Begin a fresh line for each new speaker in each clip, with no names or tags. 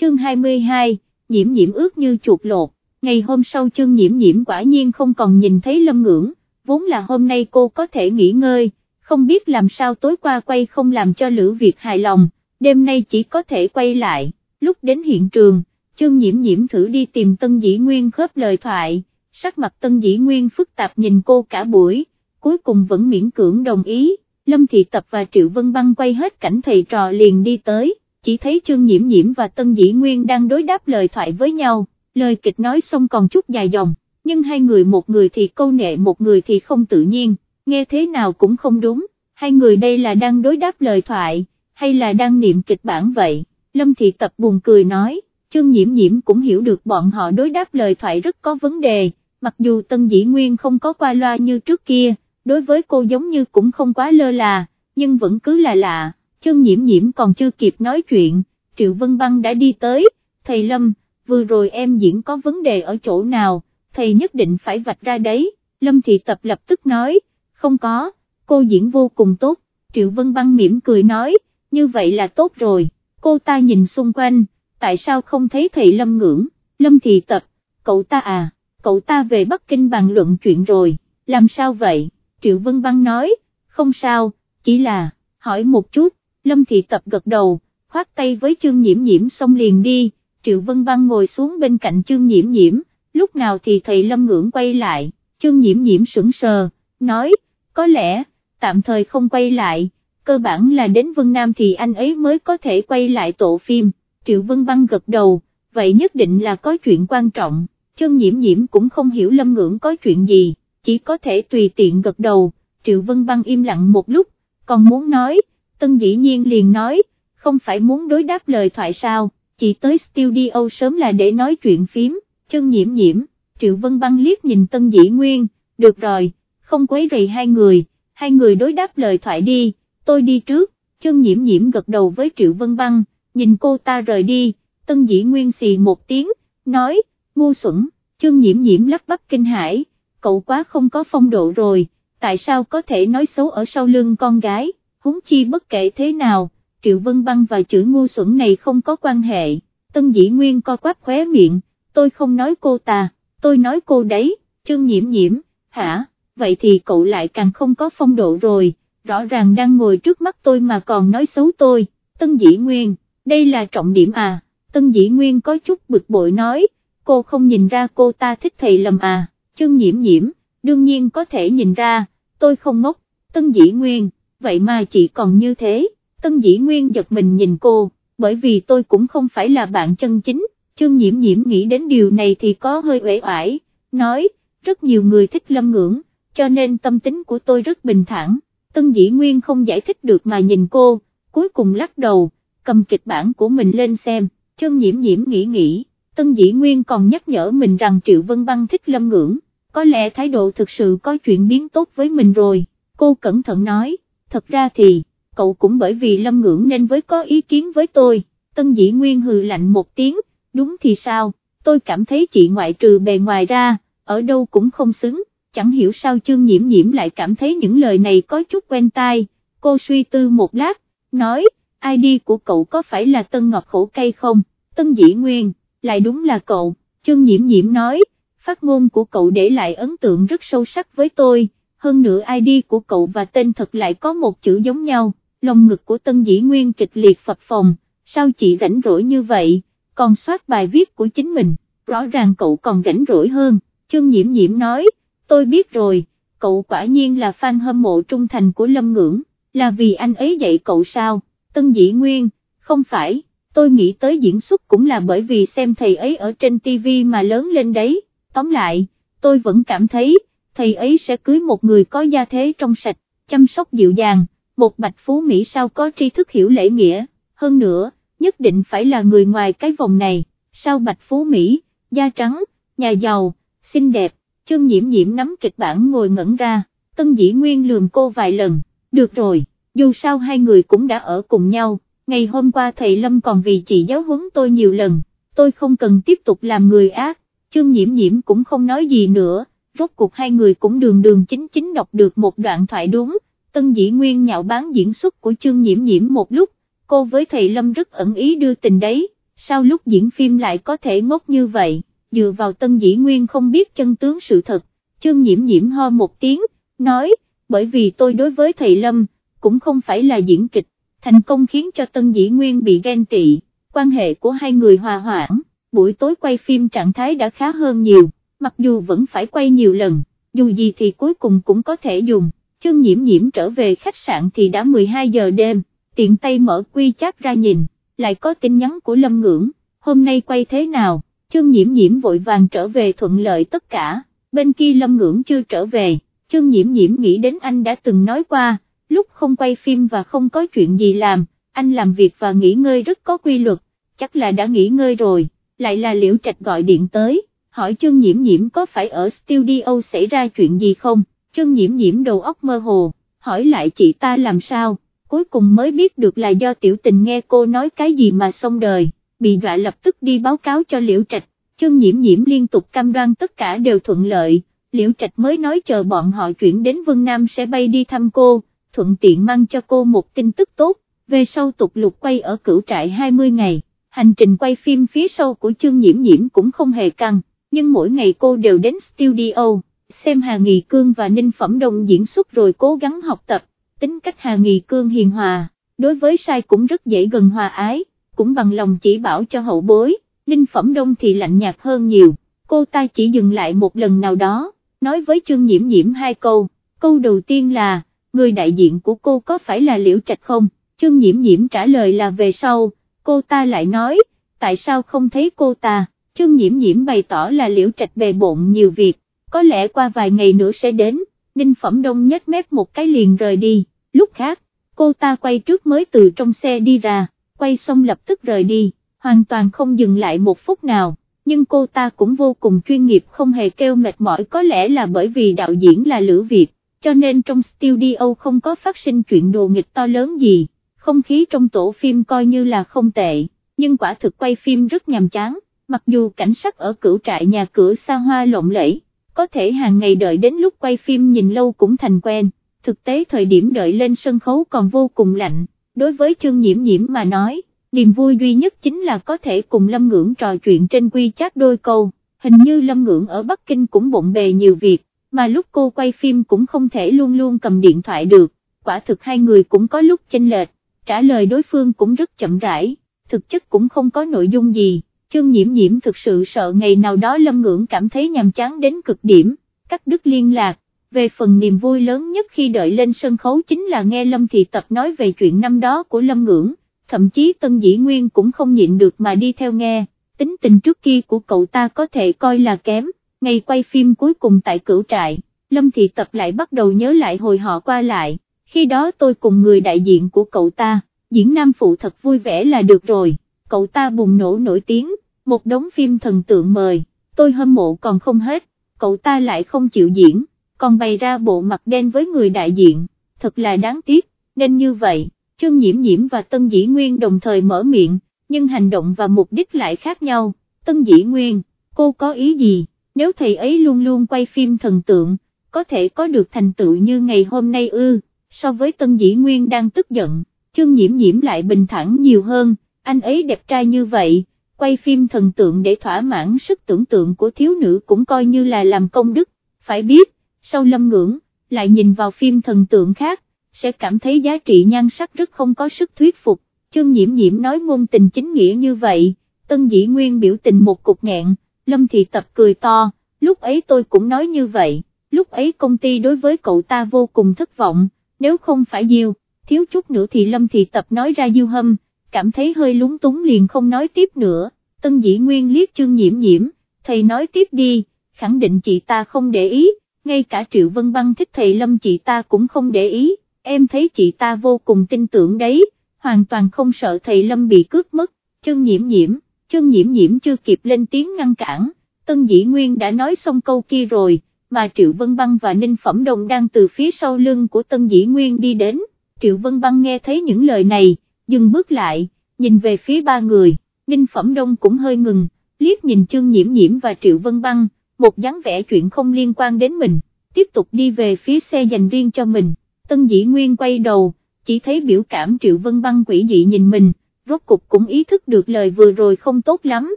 chương 22, nhiễm nhiễm ướt như chuột lột, ngày hôm sau chương nhiễm nhiễm quả nhiên không còn nhìn thấy lâm ngưỡng, vốn là hôm nay cô có thể nghỉ ngơi, không biết làm sao tối qua quay không làm cho Lữ Việt hài lòng, đêm nay chỉ có thể quay lại, lúc đến hiện trường, chương nhiễm nhiễm thử đi tìm Tân Dĩ Nguyên khớp lời thoại, sắc mặt Tân Dĩ Nguyên phức tạp nhìn cô cả buổi, cuối cùng vẫn miễn cưỡng đồng ý, Lâm Thị Tập và Triệu Vân Băng quay hết cảnh thầy trò liền đi tới, chỉ thấy trương nhiễm nhiễm và Tân Dĩ Nguyên đang đối đáp lời thoại với nhau, lời kịch nói xong còn chút dài dòng, nhưng hai người một người thì câu nệ một người thì không tự nhiên, nghe thế nào cũng không đúng, hai người đây là đang đối đáp lời thoại, hay là đang niệm kịch bản vậy, Lâm Thị Tập buồn cười nói, trương nhiễm nhiễm cũng hiểu được bọn họ đối đáp lời thoại rất có vấn đề, mặc dù Tân Dĩ Nguyên không có qua loa như trước kia, đối với cô giống như cũng không quá lơ là, nhưng vẫn cứ là lạ, chương nhiễm nhiễm còn chưa kịp nói chuyện, Triệu Vân Băng đã đi tới, thầy Lâm, vừa rồi em diễn có vấn đề ở chỗ nào, thầy nhất định phải vạch ra đấy, Lâm Thị Tập lập tức nói, không có, cô diễn vô cùng tốt, Triệu Vân Băng mỉm cười nói, như vậy là tốt rồi, cô ta nhìn xung quanh, tại sao không thấy thầy Lâm ngưỡng, Lâm Thị Tập, cậu ta à, cậu ta về Bắc Kinh bàn luận chuyện rồi, làm sao vậy, Triệu Vân Băng nói, không sao, chỉ là, hỏi một chút, Lâm Thị Tập gật đầu, khoát tay với Trương nhiễm nhiễm xong liền đi, Triệu Vân Băng ngồi xuống bên cạnh Trương nhiễm nhiễm, lúc nào thì thầy Lâm ngưỡng quay lại, Trương nhiễm nhiễm sững sờ, nói, có lẽ, tạm thời không quay lại, cơ bản là đến Vân Nam thì anh ấy mới có thể quay lại tổ phim, Triệu Vân Băng gật đầu, vậy nhất định là có chuyện quan trọng, Trương nhiễm nhiễm cũng không hiểu Lâm ngưỡng có chuyện gì, chỉ có thể tùy tiện gật đầu, Triệu Vân Băng im lặng một lúc, còn muốn nói, Tân dĩ nhiên liền nói, không phải muốn đối đáp lời thoại sao, chỉ tới studio sớm là để nói chuyện phím, chân nhiễm nhiễm, Triệu Vân Băng liếc nhìn Tân dĩ nguyên, được rồi, không quấy rầy hai người, hai người đối đáp lời thoại đi, tôi đi trước, chân nhiễm nhiễm gật đầu với Triệu Vân Băng, nhìn cô ta rời đi, Tân dĩ nguyên xì một tiếng, nói, ngu xuẩn, chân nhiễm nhiễm lắp bắp kinh hãi, cậu quá không có phong độ rồi, tại sao có thể nói xấu ở sau lưng con gái, huống chi bất kể thế nào, Triệu Vân Băng và chữ ngu xuẩn này không có quan hệ, Tân Dĩ Nguyên co quắp khóe miệng, tôi không nói cô ta, tôi nói cô đấy, trương nhiễm nhiễm, hả, vậy thì cậu lại càng không có phong độ rồi, rõ ràng đang ngồi trước mắt tôi mà còn nói xấu tôi, Tân Dĩ Nguyên, đây là trọng điểm à, Tân Dĩ Nguyên có chút bực bội nói, cô không nhìn ra cô ta thích thầy lầm à, trương nhiễm nhiễm, đương nhiên có thể nhìn ra, tôi không ngốc, Tân Dĩ Nguyên, vậy mà chỉ còn như thế, Tân Dĩ Nguyên giật mình nhìn cô, bởi vì tôi cũng không phải là bạn chân chính, chương nhiễm nhiễm nghĩ đến điều này thì có hơi uể oải, nói, rất nhiều người thích lâm ngưỡng, cho nên tâm tính của tôi rất bình thản, Tân Dĩ Nguyên không giải thích được mà nhìn cô, cuối cùng lắc đầu, cầm kịch bản của mình lên xem, chương nhiễm nhiễm nghĩ nghĩ, Tân Dĩ Nguyên còn nhắc nhở mình rằng Triệu Vân Băng thích lâm ngưỡng, có lẽ thái độ thực sự có chuyện biến tốt với mình rồi, cô cẩn thận nói, thật ra thì, cậu cũng bởi vì lâm ngưỡng nên với có ý kiến với tôi, tân dĩ nguyên hừ lạnh một tiếng, đúng thì sao, tôi cảm thấy chị ngoại trừ bề ngoài ra, ở đâu cũng không xứng, chẳng hiểu sao chương nhiễm nhiễm lại cảm thấy những lời này có chút quen tai, cô suy tư một lát, nói, ID của cậu có phải là Tân Ngọc Khổ Cây không, Tân Dĩ Nguyên, lại đúng là cậu, chương nhiễm nhiễm nói, phát ngôn của cậu để lại ấn tượng rất sâu sắc với tôi, hơn nữa ID của cậu và tên thật lại có một chữ giống nhau, lồng ngực của Tân Dĩ Nguyên kịch liệt phập phòng, sao chị rảnh rỗi như vậy, còn soát bài viết của chính mình, rõ ràng cậu còn rảnh rỗi hơn, Trương nhiễm nhiễm nói, tôi biết rồi, cậu quả nhiên là fan hâm mộ trung thành của Lâm Ngưỡng, là vì anh ấy dạy cậu sao, Tân Dĩ Nguyên, không phải, tôi nghĩ tới diễn xuất cũng là bởi vì xem thầy ấy ở trên TV mà lớn lên đấy, tóm lại, tôi vẫn cảm thấy, thầy ấy sẽ cưới một người có gia thế trong sạch, chăm sóc dịu dàng, một bạch phú Mỹ sao có tri thức hiểu lễ nghĩa, hơn nữa, nhất định phải là người ngoài cái vòng này, sao bạch phú Mỹ, da trắng, nhà giàu, xinh đẹp, chương nhiễm nhiễm nắm kịch bản ngồi ngẩn ra, tân dĩ nguyên lườm cô vài lần, được rồi, dù sao hai người cũng đã ở cùng nhau, ngày hôm qua thầy Lâm còn vì chị giáo huấn tôi nhiều lần, tôi không cần tiếp tục làm người ác, chương nhiễm nhiễm cũng không nói gì nữa rốt cuộc hai người cũng đường đường chính chính đọc được một đoạn thoại đúng, tân dĩ nguyên nhạo bán diễn xuất của chương nhiễm nhiễm một lúc, cô với thầy Lâm rất ẩn ý đưa tình đấy, sao lúc diễn phim lại có thể ngốc như vậy, dựa vào tân dĩ nguyên không biết chân tướng sự thật, chương nhiễm nhiễm ho một tiếng, nói, bởi vì tôi đối với thầy Lâm, cũng không phải là diễn kịch, thành công khiến cho tân dĩ nguyên bị ghen tị, quan hệ của hai người hòa hoãn, buổi tối quay phim trạng thái đã khá hơn nhiều, mặc dù vẫn phải quay nhiều lần, dù gì thì cuối cùng cũng có thể dùng, chương nhiễm nhiễm trở về khách sạn thì đã 12 giờ đêm, tiện tay mở quy chat ra nhìn, lại có tin nhắn của Lâm Ngưỡng, hôm nay quay thế nào, chương nhiễm nhiễm vội vàng trở về thuận lợi tất cả, bên kia Lâm Ngưỡng chưa trở về, chương nhiễm nhiễm nghĩ đến anh đã từng nói qua, lúc không quay phim và không có chuyện gì làm, anh làm việc và nghỉ ngơi rất có quy luật, chắc là đã nghỉ ngơi rồi, lại là liễu trạch gọi điện tới, hỏi trương nhiễm nhiễm có phải ở studio xảy ra chuyện gì không, trương nhiễm nhiễm đầu óc mơ hồ, hỏi lại chị ta làm sao, cuối cùng mới biết được là do tiểu tình nghe cô nói cái gì mà xong đời, bị dọa lập tức đi báo cáo cho liễu trạch, trương nhiễm nhiễm liên tục cam đoan tất cả đều thuận lợi, liễu trạch mới nói chờ bọn họ chuyển đến Vân Nam sẽ bay đi thăm cô, thuận tiện mang cho cô một tin tức tốt, về sau tục lục quay ở cửu trại 20 ngày, hành trình quay phim phía sau của chương nhiễm nhiễm cũng không hề căng, nhưng mỗi ngày cô đều đến studio, xem Hà Nghị Cương và Ninh Phẩm Đông diễn xuất rồi cố gắng học tập, tính cách Hà Nghị Cương hiền hòa, đối với sai cũng rất dễ gần hòa ái, cũng bằng lòng chỉ bảo cho hậu bối, Ninh Phẩm Đông thì lạnh nhạt hơn nhiều, cô ta chỉ dừng lại một lần nào đó, nói với Trương Nhiễm Nhiễm hai câu, câu đầu tiên là, người đại diện của cô có phải là Liễu Trạch không, Trương Nhiễm Nhiễm trả lời là về sau, cô ta lại nói, tại sao không thấy cô ta, Trương Nhiễm Nhiễm bày tỏ là Liễu Trạch bề bộn nhiều việc, có lẽ qua vài ngày nữa sẽ đến, Ninh Phẩm Đông nhếch mép một cái liền rời đi, lúc khác, cô ta quay trước mới từ trong xe đi ra, quay xong lập tức rời đi, hoàn toàn không dừng lại một phút nào, nhưng cô ta cũng vô cùng chuyên nghiệp không hề kêu mệt mỏi có lẽ là bởi vì đạo diễn là Lữ Việt, cho nên trong studio không có phát sinh chuyện đồ nghịch to lớn gì, không khí trong tổ phim coi như là không tệ, nhưng quả thực quay phim rất nhàm chán, mặc dù cảnh sắc ở cửu trại nhà cửa xa hoa lộng lẫy có thể hàng ngày đợi đến lúc quay phim nhìn lâu cũng thành quen, thực tế thời điểm đợi lên sân khấu còn vô cùng lạnh, đối với chương nhiễm nhiễm mà nói, niềm vui duy nhất chính là có thể cùng Lâm Ngưỡng trò chuyện trên quy chat đôi câu, hình như Lâm Ngưỡng ở Bắc Kinh cũng bộn bề nhiều việc, mà lúc cô quay phim cũng không thể luôn luôn cầm điện thoại được, quả thực hai người cũng có lúc chênh lệch, trả lời đối phương cũng rất chậm rãi, thực chất cũng không có nội dung gì chương nhiễm nhiễm thực sự sợ ngày nào đó Lâm Ngưỡng cảm thấy nhàm chán đến cực điểm, cắt đứt liên lạc, về phần niềm vui lớn nhất khi đợi lên sân khấu chính là nghe Lâm Thị Tập nói về chuyện năm đó của Lâm Ngưỡng, thậm chí Tân Dĩ Nguyên cũng không nhịn được mà đi theo nghe, tính tình trước kia của cậu ta có thể coi là kém, ngày quay phim cuối cùng tại cửu trại, Lâm Thị Tập lại bắt đầu nhớ lại hồi họ qua lại, khi đó tôi cùng người đại diện của cậu ta, diễn nam phụ thật vui vẻ là được rồi cậu ta bùng nổ nổi tiếng, một đống phim thần tượng mời, tôi hâm mộ còn không hết, cậu ta lại không chịu diễn, còn bày ra bộ mặt đen với người đại diện, thật là đáng tiếc, nên như vậy, Trương Nhiễm Nhiễm và Tân Dĩ Nguyên đồng thời mở miệng, nhưng hành động và mục đích lại khác nhau, Tân Dĩ Nguyên, cô có ý gì, nếu thầy ấy luôn luôn quay phim thần tượng, có thể có được thành tựu như ngày hôm nay ư, so với Tân Dĩ Nguyên đang tức giận, Trương Nhiễm Nhiễm lại bình thản nhiều hơn anh ấy đẹp trai như vậy, quay phim thần tượng để thỏa mãn sức tưởng tượng của thiếu nữ cũng coi như là làm công đức, phải biết, sau lâm ngưỡng, lại nhìn vào phim thần tượng khác, sẽ cảm thấy giá trị nhan sắc rất không có sức thuyết phục, chương nhiễm nhiễm nói ngôn tình chính nghĩa như vậy, tân dĩ nguyên biểu tình một cục nghẹn, lâm thị tập cười to, lúc ấy tôi cũng nói như vậy, lúc ấy công ty đối với cậu ta vô cùng thất vọng, nếu không phải diêu, thiếu chút nữa thì lâm thị tập nói ra diêu hâm, cảm thấy hơi lúng túng liền không nói tiếp nữa, tân dĩ nguyên liếc chương nhiễm nhiễm, thầy nói tiếp đi, khẳng định chị ta không để ý, ngay cả Triệu Vân Băng thích thầy Lâm chị ta cũng không để ý, em thấy chị ta vô cùng tin tưởng đấy, hoàn toàn không sợ thầy Lâm bị cướp mất, chương nhiễm nhiễm, chương nhiễm nhiễm chưa kịp lên tiếng ngăn cản, tân dĩ nguyên đã nói xong câu kia rồi, mà Triệu Vân Băng và Ninh Phẩm Đồng đang từ phía sau lưng của tân dĩ nguyên đi đến, Triệu Vân Băng nghe thấy những lời này, dừng bước lại, nhìn về phía ba người, Ninh Phẩm Đông cũng hơi ngừng, liếc nhìn Trương Nhiễm Nhiễm và Triệu Vân Băng, một dáng vẻ chuyện không liên quan đến mình, tiếp tục đi về phía xe dành riêng cho mình, Tân Dĩ Nguyên quay đầu, chỉ thấy biểu cảm Triệu Vân Băng quỷ dị nhìn mình, rốt cục cũng ý thức được lời vừa rồi không tốt lắm,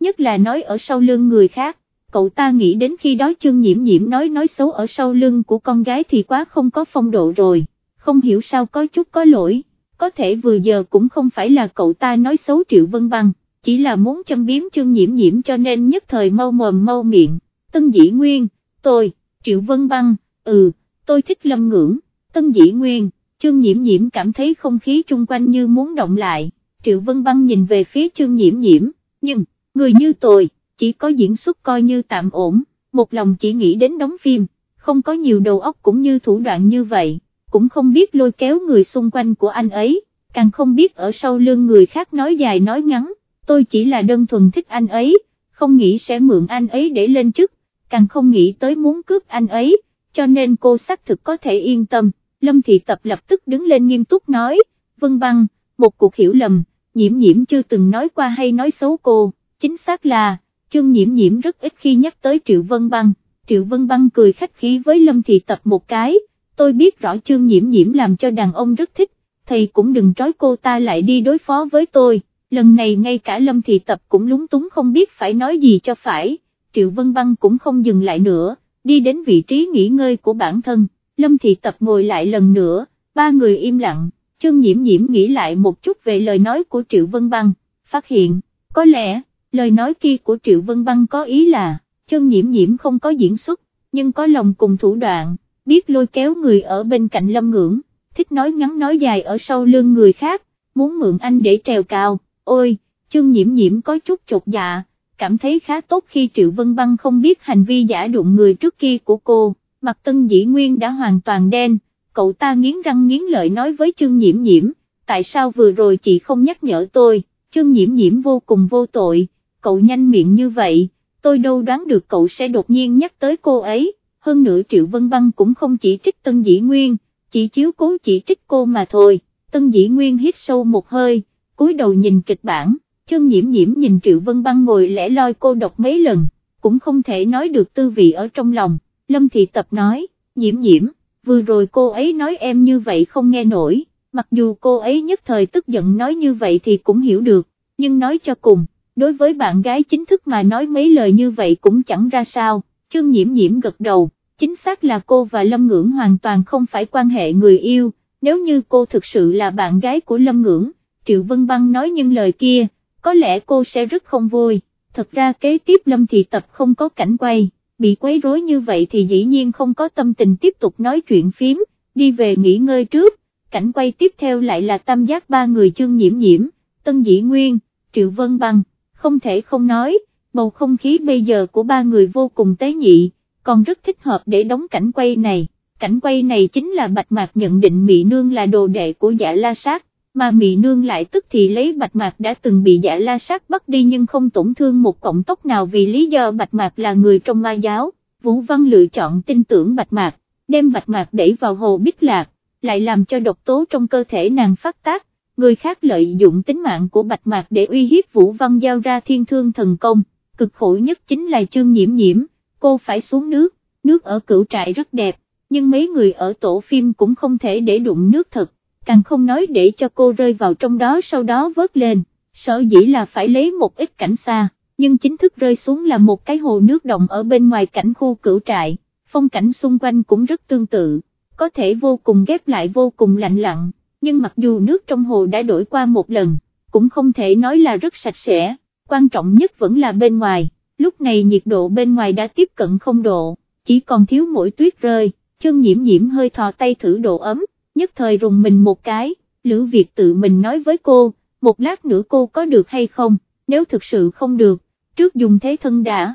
nhất là nói ở sau lưng người khác, cậu ta nghĩ đến khi đó Trương nhiễm nhiễm nói nói xấu ở sau lưng của con gái thì quá không có phong độ rồi, không hiểu sao có chút có lỗi, có thể vừa giờ cũng không phải là cậu ta nói xấu Triệu Vân Băng, chỉ là muốn châm biếm chương nhiễm nhiễm cho nên nhất thời mau mồm mau miệng, tân dĩ nguyên, tôi, Triệu Vân Băng, ừ, tôi thích lâm ngưỡng, tân dĩ nguyên, chương nhiễm nhiễm cảm thấy không khí chung quanh như muốn động lại, Triệu Vân Băng nhìn về phía chương nhiễm nhiễm, nhưng, người như tôi, chỉ có diễn xuất coi như tạm ổn, một lòng chỉ nghĩ đến đóng phim, không có nhiều đầu óc cũng như thủ đoạn như vậy, cũng không biết lôi kéo người xung quanh của anh ấy, càng không biết ở sau lưng người khác nói dài nói ngắn, tôi chỉ là đơn thuần thích anh ấy, không nghĩ sẽ mượn anh ấy để lên chức, càng không nghĩ tới muốn cướp anh ấy, cho nên cô xác thực có thể yên tâm, Lâm Thị Tập lập tức đứng lên nghiêm túc nói, Vân Băng, một cuộc hiểu lầm, nhiễm nhiễm chưa từng nói qua hay nói xấu cô, chính xác là, chương nhiễm nhiễm rất ít khi nhắc tới Triệu Vân Băng, Triệu Vân Băng cười khách khí với Lâm Thị Tập một cái, tôi biết rõ chương nhiễm nhiễm làm cho đàn ông rất thích, thầy cũng đừng trói cô ta lại đi đối phó với tôi, lần này ngay cả Lâm Thị Tập cũng lúng túng không biết phải nói gì cho phải, Triệu Vân Băng cũng không dừng lại nữa, đi đến vị trí nghỉ ngơi của bản thân, Lâm Thị Tập ngồi lại lần nữa, ba người im lặng, chương nhiễm nhiễm nghĩ lại một chút về lời nói của Triệu Vân Băng, phát hiện, có lẽ, lời nói kia của Triệu Vân Băng có ý là, chương nhiễm nhiễm không có diễn xuất, nhưng có lòng cùng thủ đoạn, biết lôi kéo người ở bên cạnh Lâm Ngưỡng, thích nói ngắn nói dài ở sau lưng người khác, muốn mượn anh để trèo cao, ôi, chương nhiễm nhiễm có chút chột dạ, cảm thấy khá tốt khi Triệu Vân Băng không biết hành vi giả đụng người trước kia của cô, mặt tân dĩ nguyên đã hoàn toàn đen, cậu ta nghiến răng nghiến lợi nói với chương nhiễm nhiễm, tại sao vừa rồi chị không nhắc nhở tôi, chương nhiễm nhiễm vô cùng vô tội, cậu nhanh miệng như vậy, tôi đâu đoán được cậu sẽ đột nhiên nhắc tới cô ấy, hơn nữa Triệu Vân Băng cũng không chỉ trích Tân Dĩ Nguyên, chỉ chiếu cố chỉ trích cô mà thôi, Tân Dĩ Nguyên hít sâu một hơi, cúi đầu nhìn kịch bản, chân nhiễm nhiễm nhìn Triệu Vân Băng ngồi lẻ loi cô độc mấy lần, cũng không thể nói được tư vị ở trong lòng, Lâm Thị Tập nói, nhiễm nhiễm, vừa rồi cô ấy nói em như vậy không nghe nổi, mặc dù cô ấy nhất thời tức giận nói như vậy thì cũng hiểu được, nhưng nói cho cùng, đối với bạn gái chính thức mà nói mấy lời như vậy cũng chẳng ra sao, chương nhiễm nhiễm gật đầu, chính xác là cô và Lâm Ngưỡng hoàn toàn không phải quan hệ người yêu, nếu như cô thực sự là bạn gái của Lâm Ngưỡng, Triệu Vân Băng nói những lời kia, có lẽ cô sẽ rất không vui, thật ra kế tiếp Lâm Thị Tập không có cảnh quay, bị quấy rối như vậy thì dĩ nhiên không có tâm tình tiếp tục nói chuyện phím, đi về nghỉ ngơi trước, cảnh quay tiếp theo lại là tam giác ba người chương nhiễm nhiễm, Tân Dĩ Nguyên, Triệu Vân Băng, không thể không nói, bầu không khí bây giờ của ba người vô cùng tế nhị, còn rất thích hợp để đóng cảnh quay này, cảnh quay này chính là Bạch Mạc nhận định mỹ Nương là đồ đệ của dạ la sát, mà mỹ Nương lại tức thì lấy Bạch Mạc đã từng bị dạ la sát bắt đi nhưng không tổn thương một cọng tóc nào vì lý do Bạch Mạc là người trong ma giáo, Vũ Văn lựa chọn tin tưởng Bạch Mạc, đem Bạch Mạc đẩy vào hồ Bích Lạc, lại làm cho độc tố trong cơ thể nàng phát tác, người khác lợi dụng tính mạng của Bạch Mạc để uy hiếp Vũ Văn giao ra thiên thương thần công, cực khổ nhất chính là chương nhiễm nhiễm, cô phải xuống nước, nước ở cửu trại rất đẹp, nhưng mấy người ở tổ phim cũng không thể để đụng nước thật, càng không nói để cho cô rơi vào trong đó sau đó vớt lên, sở dĩ là phải lấy một ít cảnh xa, nhưng chính thức rơi xuống là một cái hồ nước động ở bên ngoài cảnh khu cửu trại, phong cảnh xung quanh cũng rất tương tự, có thể vô cùng ghép lại vô cùng lạnh lặng nhưng mặc dù nước trong hồ đã đổi qua một lần, cũng không thể nói là rất sạch sẽ, quan trọng nhất vẫn là bên ngoài, lúc này nhiệt độ bên ngoài đã tiếp cận không độ, chỉ còn thiếu mỗi tuyết rơi, chân nhiễm nhiễm hơi thò tay thử độ ấm, nhất thời rùng mình một cái, Lữ Việt tự mình nói với cô, một lát nữa cô có được hay không, nếu thực sự không được, trước dùng thế thân đã.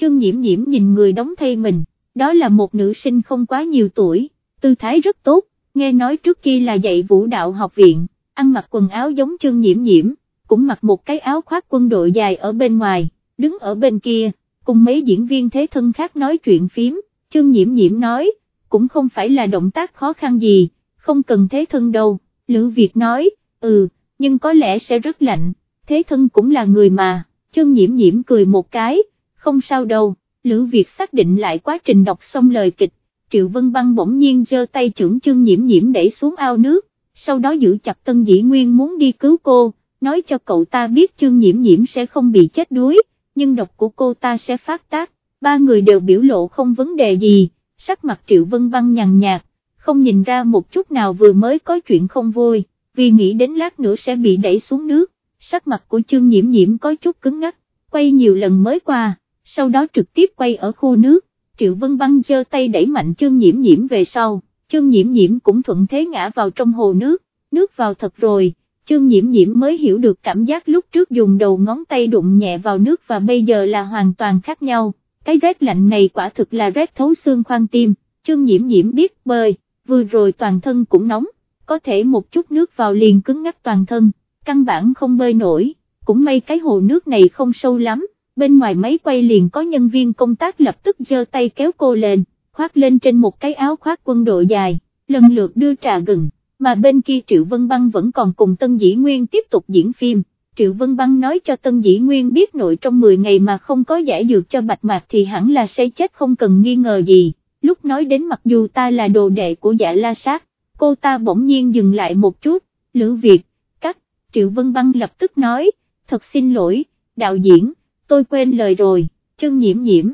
Chân nhiễm nhiễm nhìn người đóng thay mình, đó là một nữ sinh không quá nhiều tuổi, tư thái rất tốt, nghe nói trước kia là dạy vũ đạo học viện, ăn mặc quần áo giống chân nhiễm nhiễm, cũng mặc một cái áo khoác quân đội dài ở bên ngoài, đứng ở bên kia, cùng mấy diễn viên thế thân khác nói chuyện phím, trương nhiễm nhiễm nói, cũng không phải là động tác khó khăn gì, không cần thế thân đâu, Lữ Việt nói, ừ, nhưng có lẽ sẽ rất lạnh, thế thân cũng là người mà, trương nhiễm nhiễm cười một cái, không sao đâu, Lữ Việt xác định lại quá trình đọc xong lời kịch, Triệu Vân Băng bỗng nhiên giơ tay trưởng chương nhiễm nhiễm đẩy xuống ao nước, sau đó giữ chặt Tân Dĩ Nguyên muốn đi cứu cô, nói cho cậu ta biết chương nhiễm nhiễm sẽ không bị chết đuối, nhưng độc của cô ta sẽ phát tác, ba người đều biểu lộ không vấn đề gì, sắc mặt Triệu Vân Băng nhàn nhạt, không nhìn ra một chút nào vừa mới có chuyện không vui, vì nghĩ đến lát nữa sẽ bị đẩy xuống nước, sắc mặt của chương nhiễm nhiễm có chút cứng ngắc, quay nhiều lần mới qua, sau đó trực tiếp quay ở khu nước, Triệu Vân Băng giơ tay đẩy mạnh chương nhiễm nhiễm về sau, chương nhiễm nhiễm cũng thuận thế ngã vào trong hồ nước, nước vào thật rồi, chương nhiễm nhiễm mới hiểu được cảm giác lúc trước dùng đầu ngón tay đụng nhẹ vào nước và bây giờ là hoàn toàn khác nhau, cái rét lạnh này quả thực là rét thấu xương khoan tim, chương nhiễm nhiễm biết bơi, vừa rồi toàn thân cũng nóng, có thể một chút nước vào liền cứng ngắc toàn thân, căn bản không bơi nổi, cũng may cái hồ nước này không sâu lắm, bên ngoài máy quay liền có nhân viên công tác lập tức giơ tay kéo cô lên, khoác lên trên một cái áo khoác quân đội dài, lần lượt đưa trà gừng, mà bên kia Triệu Vân Băng vẫn còn cùng Tân Dĩ Nguyên tiếp tục diễn phim. Triệu Vân Băng nói cho Tân Dĩ Nguyên biết nội trong 10 ngày mà không có giải dược cho Bạch Mạc thì hẳn là sẽ chết không cần nghi ngờ gì, lúc nói đến mặc dù ta là đồ đệ của dạ la sát, cô ta bỗng nhiên dừng lại một chút, Lữ Việt, cắt, Triệu Vân Băng lập tức nói, thật xin lỗi, đạo diễn, tôi quên lời rồi, chân nhiễm nhiễm,